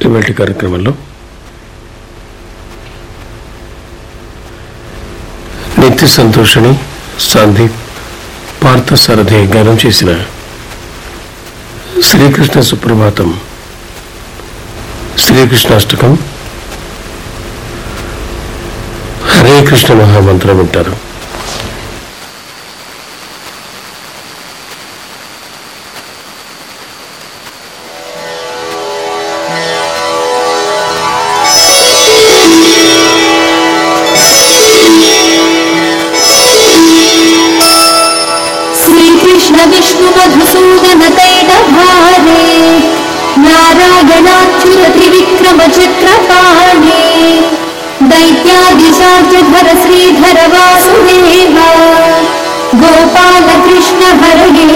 ఇవాటి కార్యక్రమంలో నిత్య సంతోషిని సందీప్ పార్థసారథి గానం చేసిన శ్రీకృష్ణ సుప్రభాతం శ్రీకృష్ణాష్టకం హరే కృష్ణ మహామంత్రం వింటారు नारायणाच्युत त्रिविक्रम चक्रपाणे दैत्यादिशार्जधर श्रीधर वासुदेव गोपाल कृष्ण हरये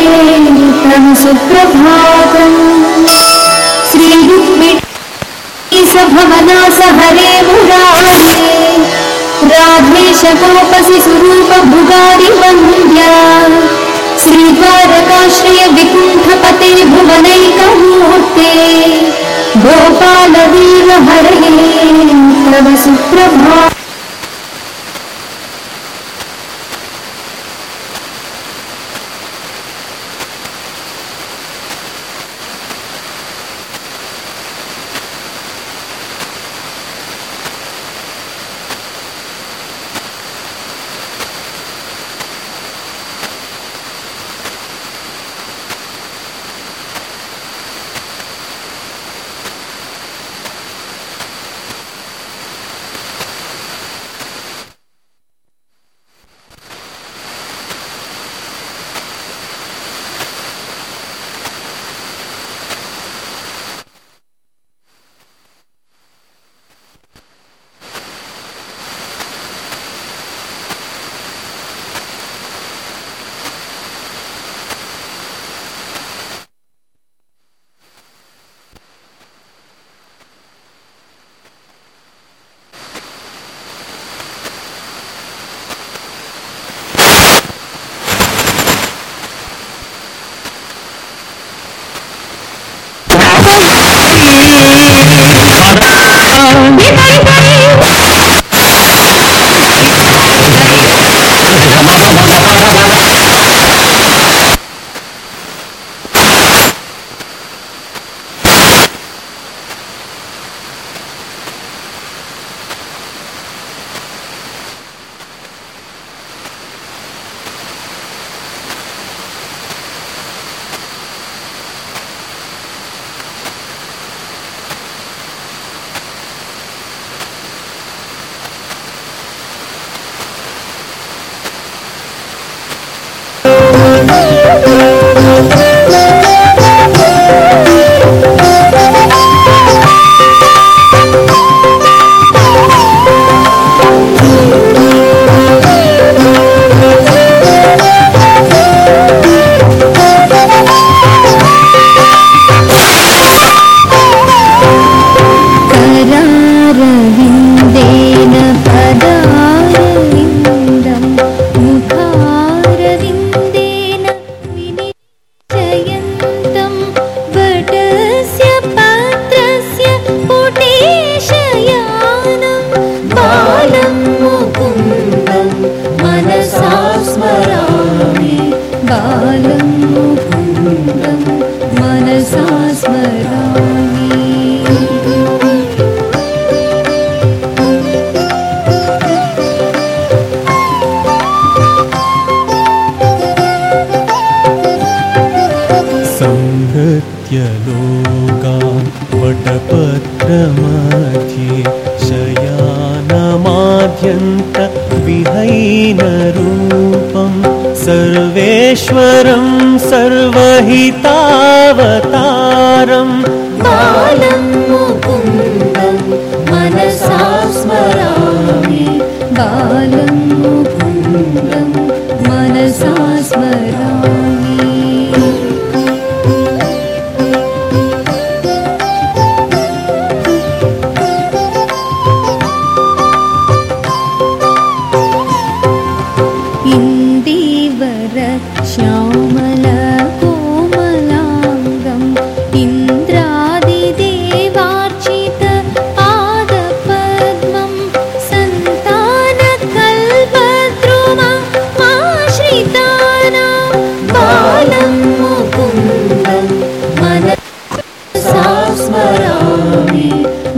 प्रभु सुप्रभातम् श्रीरुक्मिणी सभवनास हरे मुरारे राधेश गोपसि स्वरूप भुगारि वन्द्या श्रीद्वारकाश्रय विकुण्ठपते भुवनैकमूर्ते गोपालवीर हरये तव सुप्रभा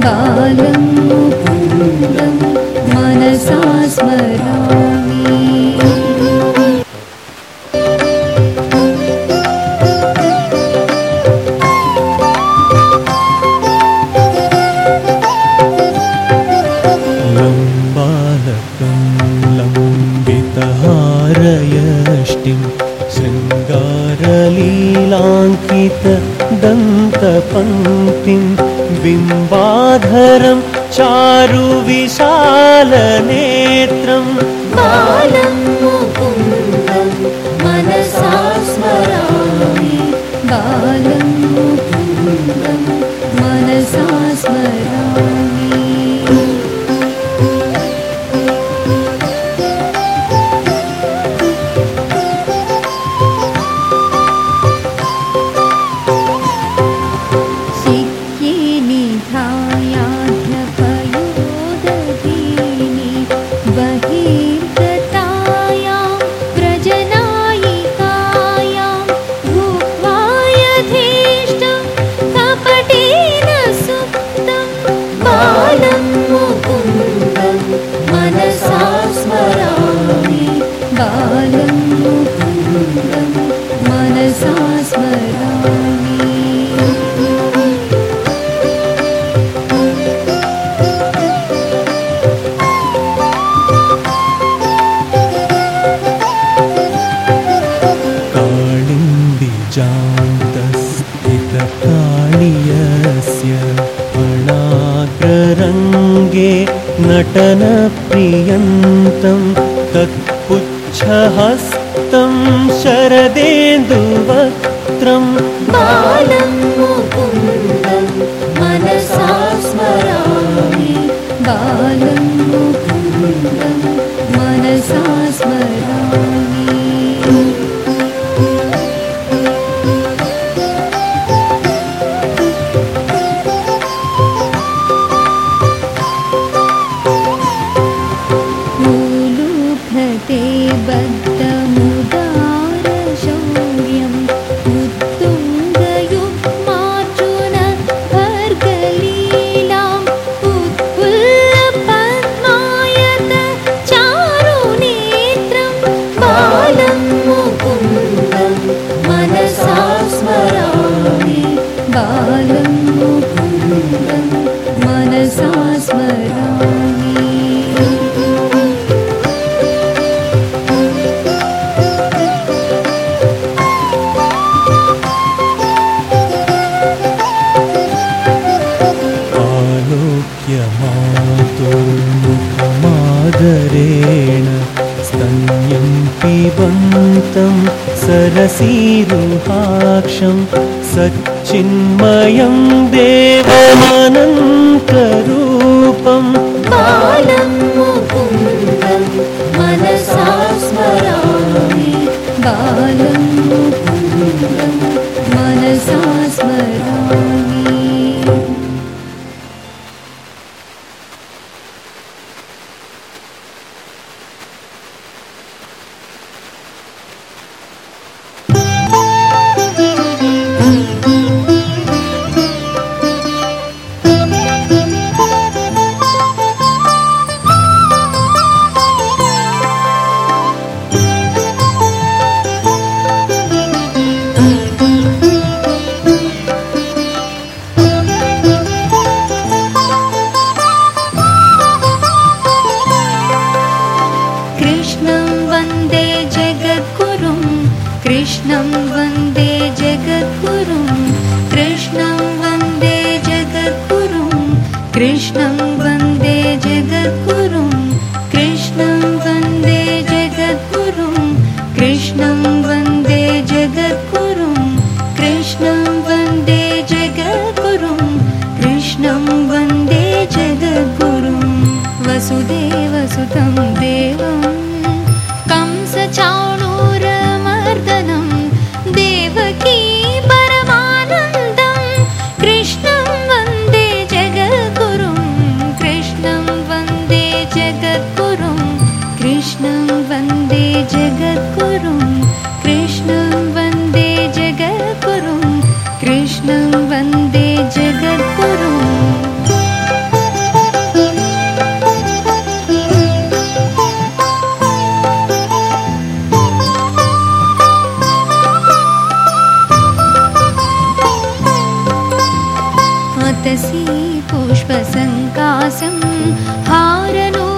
बालं मनसा स्मरा यमातुमादरेण स्तन्यं पिबन्तं सरसीरुहाक्षं सच्चिन्मयं देवमनं करूपं बालरूप स्मरामि बालं मनसा स्मरामि वसुदेवसुतं देवं कंसचाणु पुष्पसङ्कासं हारनूपुरशोभितं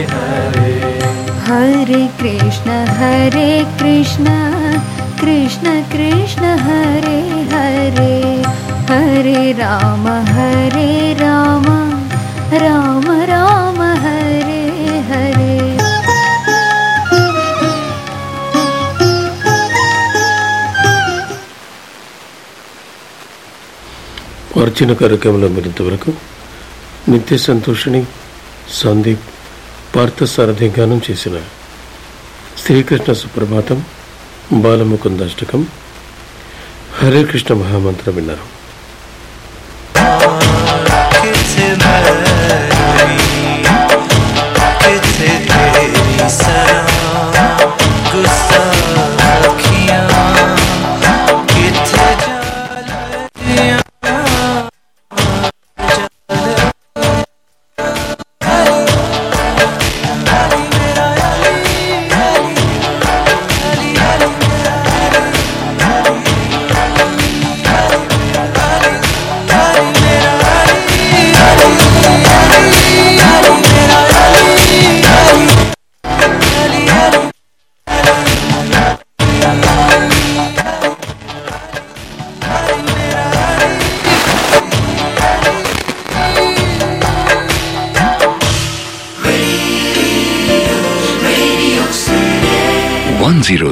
हरे कृष्ण हरे कृष्ण कृष्ण कृष्ण हरे हरे हरे राम हरे राम राम राम हरे हरे అర్చన కార్యక్రమంలో మరింతవరకు నిత్య సంతోషిని సందీప్ పార్థసారథి గానం చేసిన శ్రీకృష్ణ సుప్రభాతం బాలముకుందాష్టకం హరే కృష్ణ మహామంత్రం విన్నారు.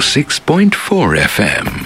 106.4 FM.